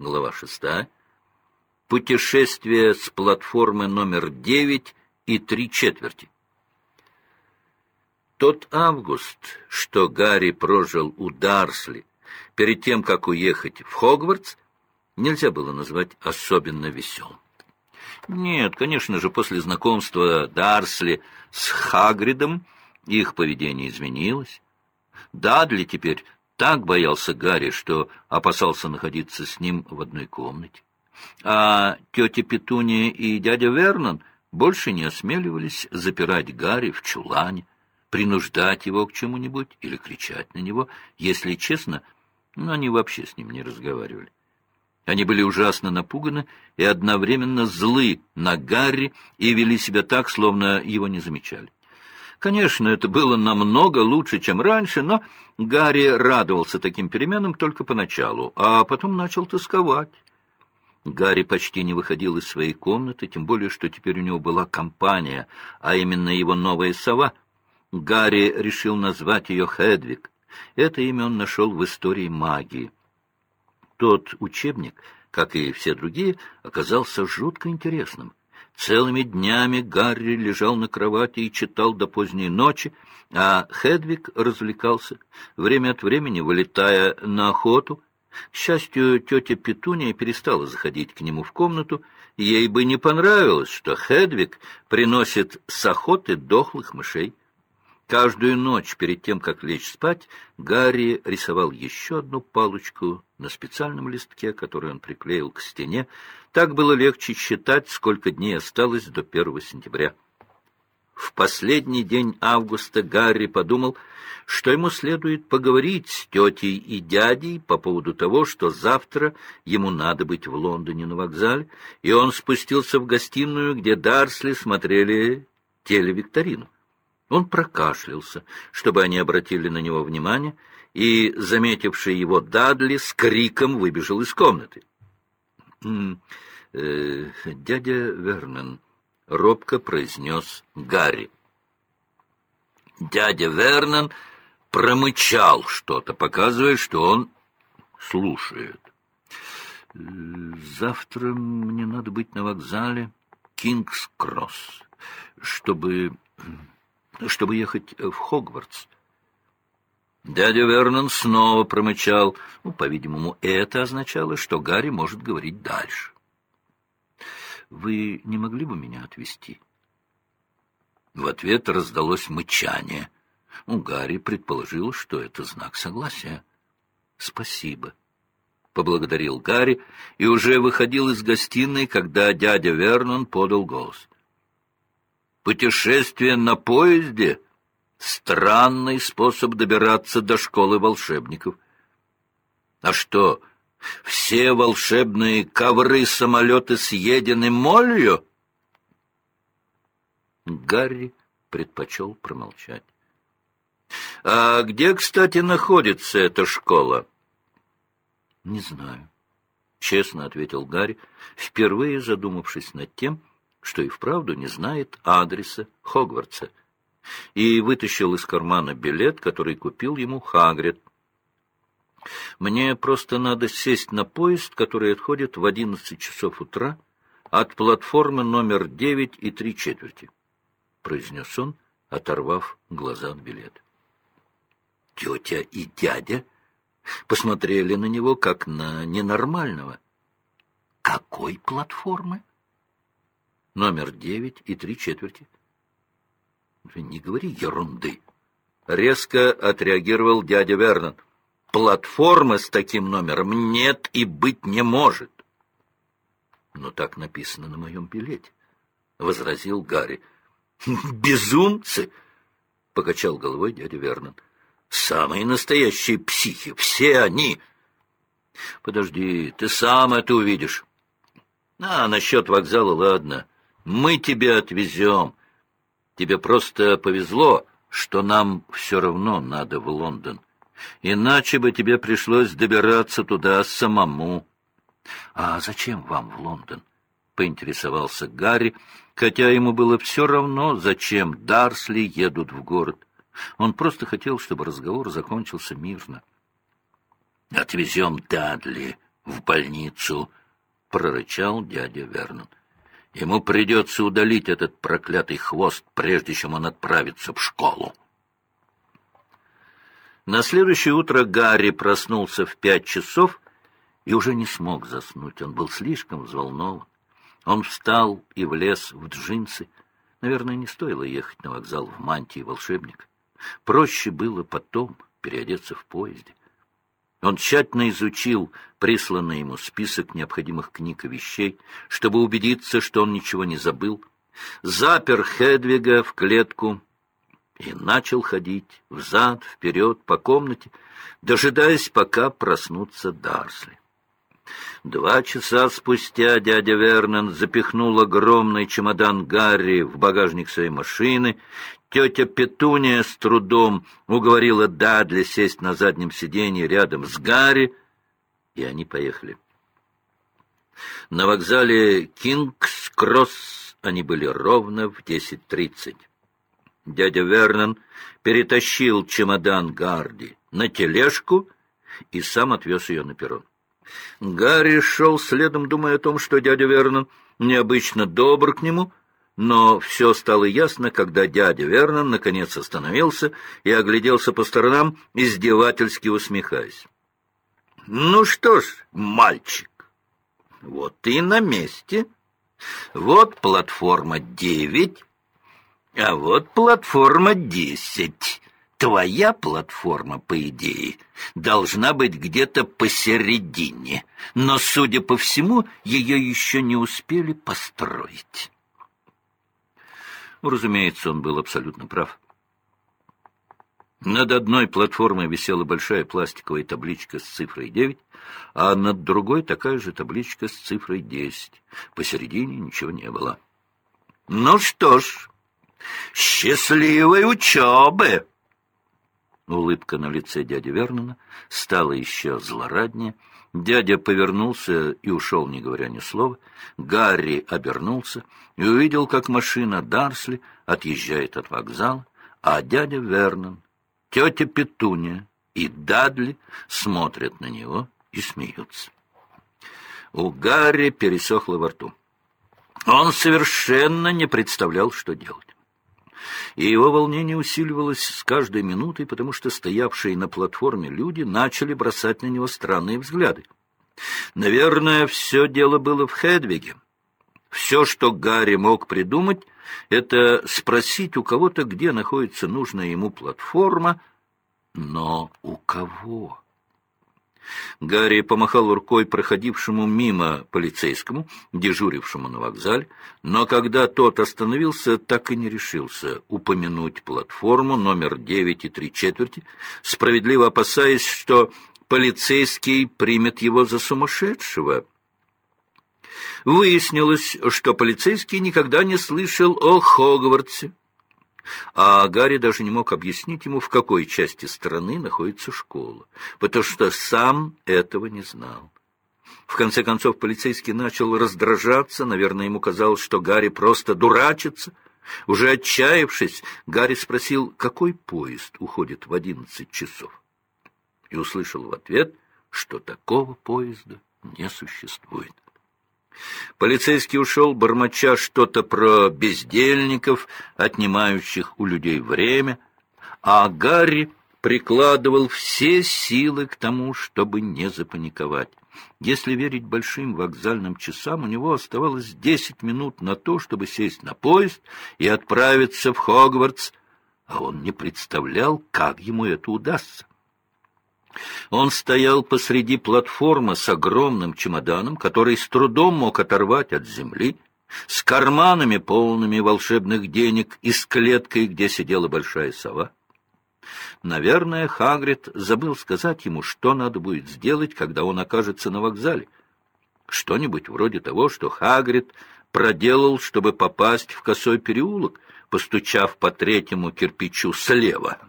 Глава шестая. Путешествие с платформы номер девять и три четверти. Тот август, что Гарри прожил у Дарсли, перед тем, как уехать в Хогвартс, нельзя было назвать особенно веселым. Нет, конечно же, после знакомства Дарсли с Хагридом их поведение изменилось. Дадли теперь так боялся Гарри, что опасался находиться с ним в одной комнате. А тетя Петуния и дядя Вернон больше не осмеливались запирать Гарри в чулане, принуждать его к чему-нибудь или кричать на него. Если честно, но они вообще с ним не разговаривали. Они были ужасно напуганы и одновременно злы на Гарри и вели себя так, словно его не замечали. Конечно, это было намного лучше, чем раньше, но Гарри радовался таким переменам только поначалу, а потом начал тосковать. Гарри почти не выходил из своей комнаты, тем более, что теперь у него была компания, а именно его новая сова. Гарри решил назвать ее Хедвиг. Это имя он нашел в истории магии. Тот учебник, как и все другие, оказался жутко интересным. Целыми днями Гарри лежал на кровати и читал до поздней ночи, а Хедвиг развлекался, время от времени вылетая на охоту. К счастью, тетя Петуния перестала заходить к нему в комнату, ей бы не понравилось, что Хедвиг приносит с охоты дохлых мышей. Каждую ночь перед тем, как лечь спать, Гарри рисовал еще одну палочку на специальном листке, который он приклеил к стене. Так было легче считать, сколько дней осталось до 1 сентября. В последний день августа Гарри подумал, что ему следует поговорить с тетей и дядей по поводу того, что завтра ему надо быть в Лондоне на вокзале, и он спустился в гостиную, где Дарсли смотрели телевикторину. Он прокашлялся, чтобы они обратили на него внимание, и, заметивший его Дадли, с криком выбежал из комнаты. «Э, «Дядя Вернон», — робко произнес Гарри. Дядя Вернон промычал что-то, показывая, что он слушает. «Э, «Завтра мне надо быть на вокзале Кингс-Кросс, чтобы чтобы ехать в Хогвартс. Дядя Вернон снова промычал. Ну, по-видимому, это означало, что Гарри может говорить дальше. «Вы не могли бы меня отвезти?» В ответ раздалось мычание. Ну, Гарри предположил, что это знак согласия. «Спасибо», — поблагодарил Гарри и уже выходил из гостиной, когда дядя Вернон подал голос. Путешествие на поезде — странный способ добираться до школы волшебников. А что, все волшебные ковры-самолеты съедены молью? Гарри предпочел промолчать. — А где, кстати, находится эта школа? — Не знаю, — честно ответил Гарри, впервые задумавшись над тем, — что и вправду не знает адреса Хогвартса, и вытащил из кармана билет, который купил ему Хагрид. «Мне просто надо сесть на поезд, который отходит в одиннадцать часов утра от платформы номер девять и три четверти», — произнес он, оторвав глаза от билета. Тетя и дядя посмотрели на него, как на ненормального. «Какой платформы?» Номер девять и три четверти. Не говори ерунды. Резко отреагировал дядя Вернон. Платформы с таким номером нет и быть не может. Но так написано на моем билете, — возразил Гарри. Безумцы! — покачал головой дядя Вернон. Самые настоящие психи, все они. Подожди, ты сам это увидишь. А, насчет вокзала, ладно. Мы тебя отвезем. Тебе просто повезло, что нам все равно надо в Лондон. Иначе бы тебе пришлось добираться туда самому. — А зачем вам в Лондон? — поинтересовался Гарри, хотя ему было все равно, зачем Дарсли едут в город. Он просто хотел, чтобы разговор закончился мирно. — Отвезем Дадли, в больницу, — прорычал дядя Вернон. Ему придется удалить этот проклятый хвост, прежде чем он отправится в школу. На следующее утро Гарри проснулся в пять часов и уже не смог заснуть. Он был слишком взволнован. Он встал и влез в джинсы. Наверное, не стоило ехать на вокзал в мантии волшебника. Проще было потом переодеться в поезде. Он тщательно изучил присланный ему список необходимых книг и вещей, чтобы убедиться, что он ничего не забыл, запер Хедвига в клетку и начал ходить взад, вперед по комнате, дожидаясь, пока проснутся Дарсли. Два часа спустя дядя Вернон запихнул огромный чемодан Гарри в багажник своей машины. Тетя Петуния с трудом уговорила Дадли сесть на заднем сиденье рядом с Гарри, и они поехали. На вокзале Кингс-Кросс они были ровно в десять тридцать. Дядя Вернон перетащил чемодан Гарди на тележку и сам отвез ее на перрон. Гарри шел следом, думая о том, что дядя Вернон необычно добр к нему, но все стало ясно, когда дядя Вернон наконец остановился и огляделся по сторонам, издевательски усмехаясь. — Ну что ж, мальчик, вот ты на месте. Вот платформа девять, а вот платформа десять. Твоя платформа, по идее, должна быть где-то посередине, но, судя по всему, ее еще не успели построить. Разумеется, он был абсолютно прав. Над одной платформой висела большая пластиковая табличка с цифрой 9, а над другой такая же табличка с цифрой 10. Посередине ничего не было. «Ну что ж, счастливой учебы!» Улыбка на лице дяди Вернона стала еще злораднее. Дядя повернулся и ушел, не говоря ни слова. Гарри обернулся и увидел, как машина Дарсли отъезжает от вокзала, а дядя Вернон, тетя Петуния и Дадли смотрят на него и смеются. У Гарри пересохло во рту. Он совершенно не представлял, что делать и его волнение усиливалось с каждой минутой, потому что стоявшие на платформе люди начали бросать на него странные взгляды. Наверное, все дело было в Хедвиге. Все, что Гарри мог придумать, это спросить у кого-то, где находится нужная ему платформа, но у кого? Гарри помахал рукой проходившему мимо полицейскому, дежурившему на вокзале, но когда тот остановился, так и не решился упомянуть платформу номер девять и три четверти, справедливо опасаясь, что полицейский примет его за сумасшедшего. Выяснилось, что полицейский никогда не слышал о Хогвартсе а Гарри даже не мог объяснить ему, в какой части страны находится школа, потому что сам этого не знал. В конце концов, полицейский начал раздражаться, наверное, ему казалось, что Гарри просто дурачится. Уже отчаявшись, Гарри спросил, какой поезд уходит в одиннадцать часов, и услышал в ответ, что такого поезда не существует. Полицейский ушел, бормоча что-то про бездельников, отнимающих у людей время, а Гарри прикладывал все силы к тому, чтобы не запаниковать. Если верить большим вокзальным часам, у него оставалось десять минут на то, чтобы сесть на поезд и отправиться в Хогвартс, а он не представлял, как ему это удастся. Он стоял посреди платформы с огромным чемоданом, который с трудом мог оторвать от земли, с карманами, полными волшебных денег, и с клеткой, где сидела большая сова. Наверное, Хагрид забыл сказать ему, что надо будет сделать, когда он окажется на вокзале. Что-нибудь вроде того, что Хагрид проделал, чтобы попасть в косой переулок, постучав по третьему кирпичу слева —